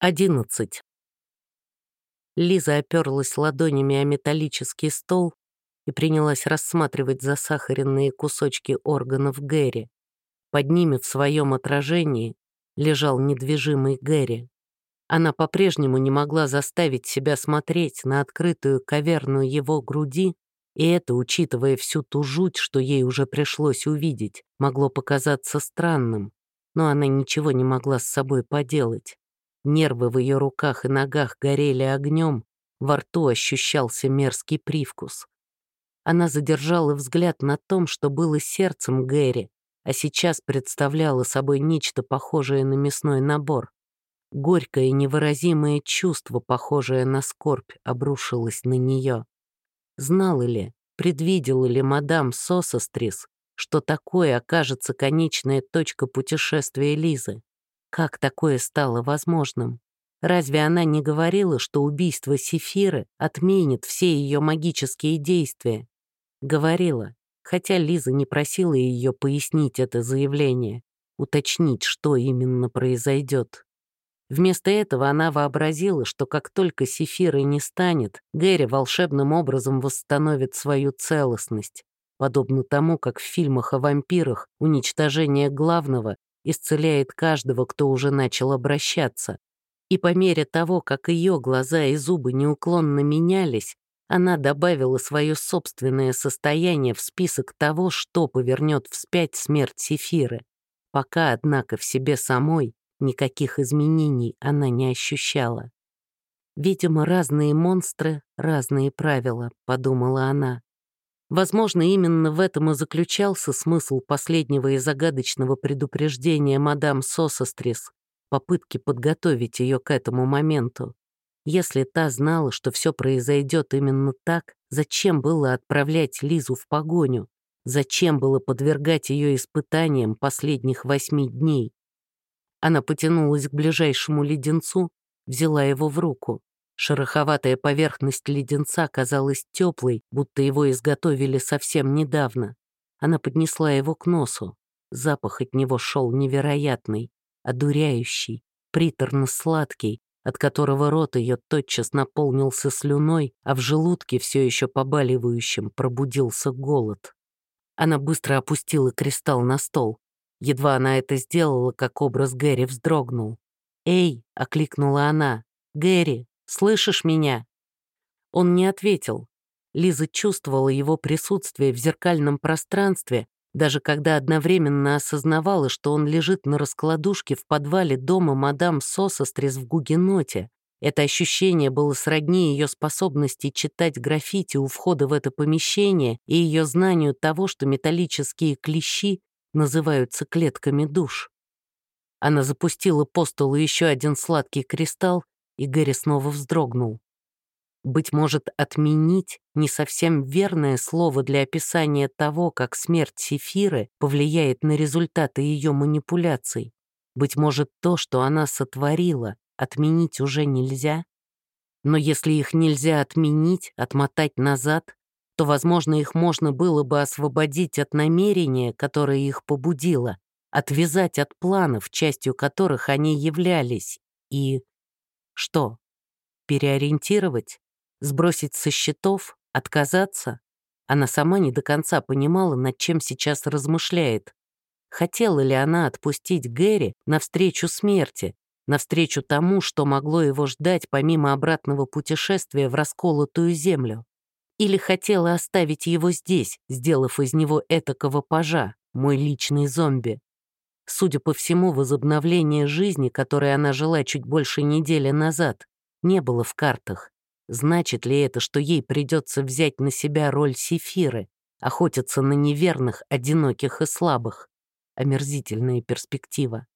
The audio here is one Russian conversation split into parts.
11. Лиза оперлась ладонями о металлический стол и принялась рассматривать засахаренные кусочки органов Гэри. Под ними в своем отражении лежал недвижимый Гэри. Она по-прежнему не могла заставить себя смотреть на открытую каверну его груди, и это, учитывая всю ту жуть, что ей уже пришлось увидеть, могло показаться странным, но она ничего не могла с собой поделать. Нервы в ее руках и ногах горели огнем, во рту ощущался мерзкий привкус. Она задержала взгляд на том, что было сердцем Гэри, а сейчас представляла собой нечто похожее на мясной набор. Горькое невыразимое чувство, похожее на скорбь, обрушилось на нее. Знала ли, предвидела ли мадам Сосострис, что такое окажется конечная точка путешествия Лизы? Как такое стало возможным? Разве она не говорила, что убийство Сефиры отменит все ее магические действия? Говорила, хотя Лиза не просила ее пояснить это заявление, уточнить, что именно произойдет. Вместо этого она вообразила, что как только Сефиры не станет, Гэри волшебным образом восстановит свою целостность, подобно тому, как в фильмах о вампирах уничтожение главного исцеляет каждого, кто уже начал обращаться. И по мере того, как ее глаза и зубы неуклонно менялись, она добавила свое собственное состояние в список того, что повернет вспять смерть Сефиры. Пока, однако, в себе самой никаких изменений она не ощущала. «Видимо, разные монстры, разные правила», — подумала она. Возможно, именно в этом и заключался смысл последнего и загадочного предупреждения мадам Сосострис, попытки подготовить ее к этому моменту. Если та знала, что все произойдет именно так, зачем было отправлять Лизу в погоню? Зачем было подвергать ее испытаниям последних восьми дней? Она потянулась к ближайшему леденцу, взяла его в руку. Шероховатая поверхность леденца казалась теплой, будто его изготовили совсем недавно. Она поднесла его к носу. Запах от него шел невероятный, одуряющий, приторно-сладкий, от которого рот ее тотчас наполнился слюной, а в желудке все еще побаливающим пробудился голод. Она быстро опустила кристалл на стол. Едва она это сделала, как образ Гэри вздрогнул. «Эй!» — окликнула она. «Гэри!» Слышишь меня?» Он не ответил. Лиза чувствовала его присутствие в зеркальном пространстве, даже когда одновременно осознавала, что он лежит на раскладушке в подвале дома мадам Сосострис в Гугеноте. Это ощущение было сродни ее способности читать граффити у входа в это помещение и ее знанию того, что металлические клещи называются клетками душ. Она запустила по столу еще один сладкий кристалл и Гэри снова вздрогнул. Быть может, отменить — не совсем верное слово для описания того, как смерть Сефиры повлияет на результаты ее манипуляций. Быть может, то, что она сотворила, отменить уже нельзя? Но если их нельзя отменить, отмотать назад, то, возможно, их можно было бы освободить от намерения, которое их побудило, отвязать от планов, частью которых они являлись, и что? Переориентировать? Сбросить со счетов? Отказаться? Она сама не до конца понимала, над чем сейчас размышляет. Хотела ли она отпустить Гэри навстречу смерти, навстречу тому, что могло его ждать помимо обратного путешествия в расколотую землю? Или хотела оставить его здесь, сделав из него этакого пажа, мой личный зомби? Судя по всему, возобновление жизни, которой она жила чуть больше недели назад, не было в картах. Значит ли это, что ей придется взять на себя роль Сефиры, охотиться на неверных, одиноких и слабых? Омерзительная перспектива.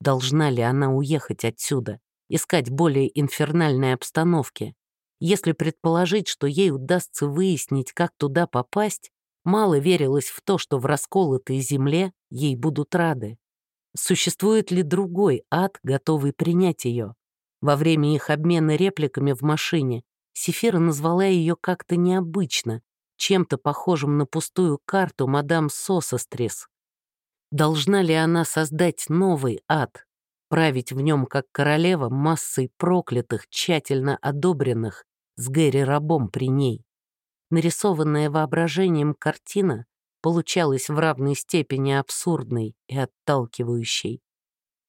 Должна ли она уехать отсюда, искать более инфернальной обстановки? Если предположить, что ей удастся выяснить, как туда попасть, мало верилось в то, что в расколотой земле ей будут рады. Существует ли другой ад, готовый принять ее? Во время их обмена репликами в машине Сефира назвала ее как-то необычно, чем-то похожим на пустую карту мадам Сосострис. Должна ли она создать новый ад? править в нем как королева массой проклятых, тщательно одобренных, с Гэри рабом при ней. Нарисованная воображением картина получалась в равной степени абсурдной и отталкивающей.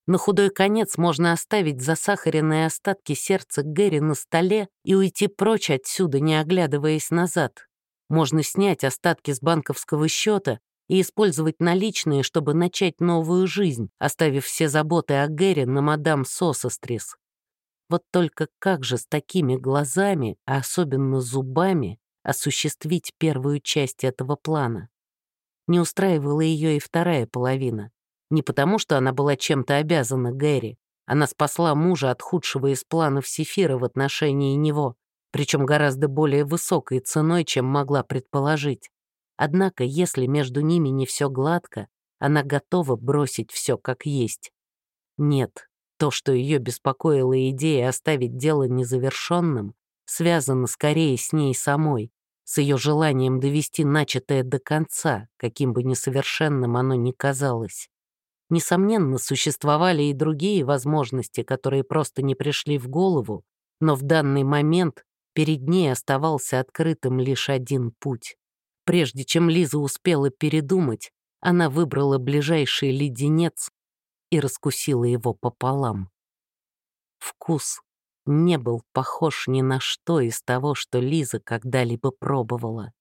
На худой конец можно оставить засахаренные остатки сердца Гэри на столе и уйти прочь отсюда, не оглядываясь назад. Можно снять остатки с банковского счета и использовать наличные, чтобы начать новую жизнь, оставив все заботы о Гэри на мадам Сосострис. Вот только как же с такими глазами, а особенно зубами, осуществить первую часть этого плана? Не устраивала ее и вторая половина. Не потому, что она была чем-то обязана Гэри. Она спасла мужа от худшего из планов Сефира в отношении него, причем гораздо более высокой ценой, чем могла предположить. Однако, если между ними не все гладко, она готова бросить все как есть. Нет, то, что ее беспокоила идея оставить дело незавершенным, связано скорее с ней самой, с ее желанием довести начатое до конца, каким бы несовершенным оно ни казалось. Несомненно, существовали и другие возможности, которые просто не пришли в голову, но в данный момент перед ней оставался открытым лишь один путь. Прежде чем Лиза успела передумать, она выбрала ближайший леденец и раскусила его пополам. Вкус не был похож ни на что из того, что Лиза когда-либо пробовала.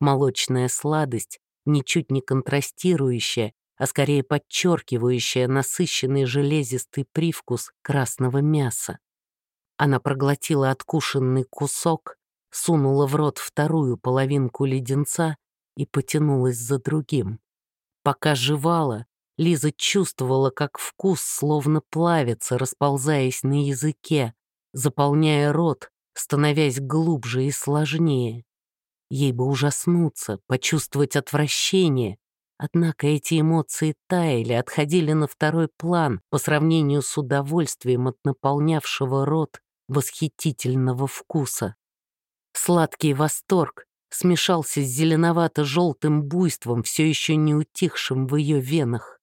Молочная сладость, ничуть не контрастирующая, а скорее подчеркивающая насыщенный железистый привкус красного мяса. Она проглотила откушенный кусок, сунула в рот вторую половинку леденца и потянулась за другим. Пока жевала, Лиза чувствовала, как вкус словно плавится, расползаясь на языке, заполняя рот, становясь глубже и сложнее. Ей бы ужаснуться, почувствовать отвращение, однако эти эмоции таяли, отходили на второй план по сравнению с удовольствием от наполнявшего рот восхитительного вкуса. Сладкий восторг смешался с зеленовато-желтым буйством, все еще не утихшим в ее венах.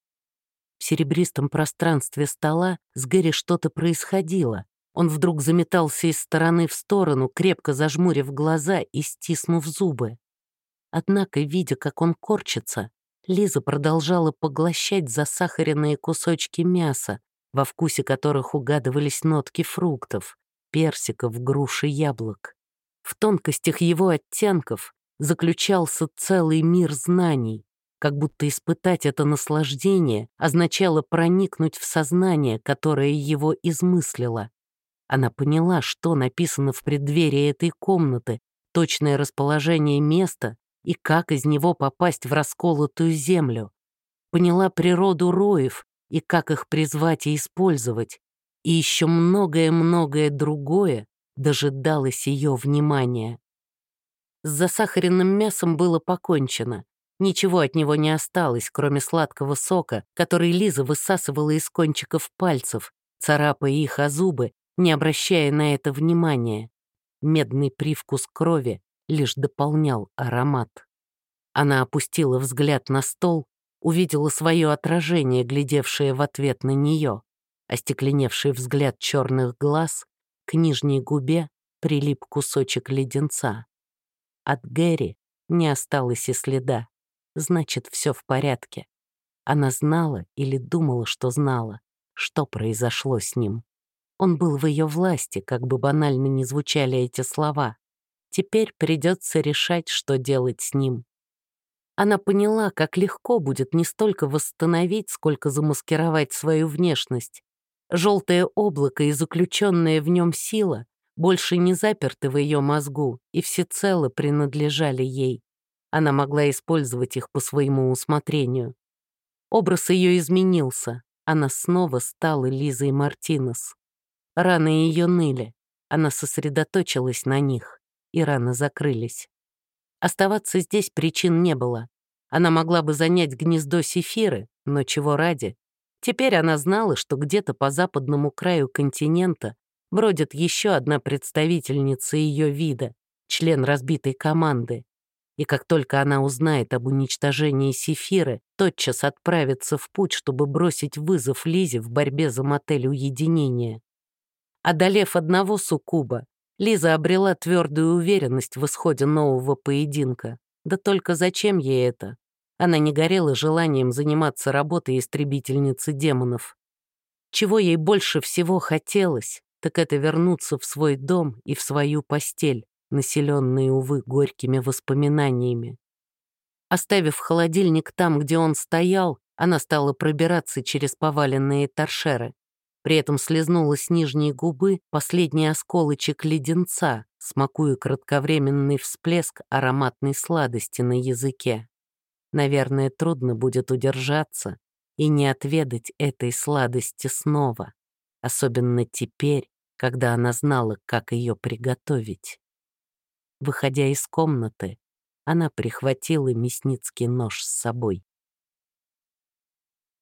В серебристом пространстве стола с Гэри что-то происходило. Он вдруг заметался из стороны в сторону, крепко зажмурив глаза и стиснув зубы. Однако, видя, как он корчится, Лиза продолжала поглощать засахаренные кусочки мяса, во вкусе которых угадывались нотки фруктов, персиков, груш и яблок. В тонкостях его оттенков заключался целый мир знаний, как будто испытать это наслаждение означало проникнуть в сознание, которое его измыслило. Она поняла, что написано в преддверии этой комнаты, точное расположение места и как из него попасть в расколотую землю. Поняла природу роев и как их призвать и использовать. И еще многое-многое другое дожидалось ее внимания. С засахаренным мясом было покончено. Ничего от него не осталось, кроме сладкого сока, который Лиза высасывала из кончиков пальцев, царапая их о зубы не обращая на это внимания. Медный привкус крови лишь дополнял аромат. Она опустила взгляд на стол, увидела свое отражение, глядевшее в ответ на нее. Остекленевший взгляд черных глаз, к нижней губе прилип кусочек леденца. От Гэри не осталось и следа. Значит, все в порядке. Она знала или думала, что знала, что произошло с ним. Он был в ее власти, как бы банально ни звучали эти слова. Теперь придется решать, что делать с ним. Она поняла, как легко будет не столько восстановить, сколько замаскировать свою внешность. Желтое облако и заключенная в нем сила больше не заперты в ее мозгу и всецело принадлежали ей. Она могла использовать их по своему усмотрению. Образ ее изменился. Она снова стала Лизой Мартинес. Раны ее ныли. Она сосредоточилась на них, и раны закрылись. Оставаться здесь причин не было. Она могла бы занять гнездо Сефиры, но чего ради? Теперь она знала, что где-то по западному краю континента бродит еще одна представительница ее вида, член разбитой команды. и как только она узнает об уничтожении Сефиры, тотчас отправится в путь, чтобы бросить вызов Лизе в борьбе за мотель уединения. Одолев одного суккуба, Лиза обрела твердую уверенность в исходе нового поединка. Да только зачем ей это? Она не горела желанием заниматься работой истребительницы демонов. Чего ей больше всего хотелось, так это вернуться в свой дом и в свою постель, населенные, увы, горькими воспоминаниями. Оставив холодильник там, где он стоял, она стала пробираться через поваленные торшеры. При этом слезнула с нижней губы последний осколочек леденца, смакуя кратковременный всплеск ароматной сладости на языке. Наверное, трудно будет удержаться и не отведать этой сладости снова, особенно теперь, когда она знала, как ее приготовить. Выходя из комнаты, она прихватила мясницкий нож с собой.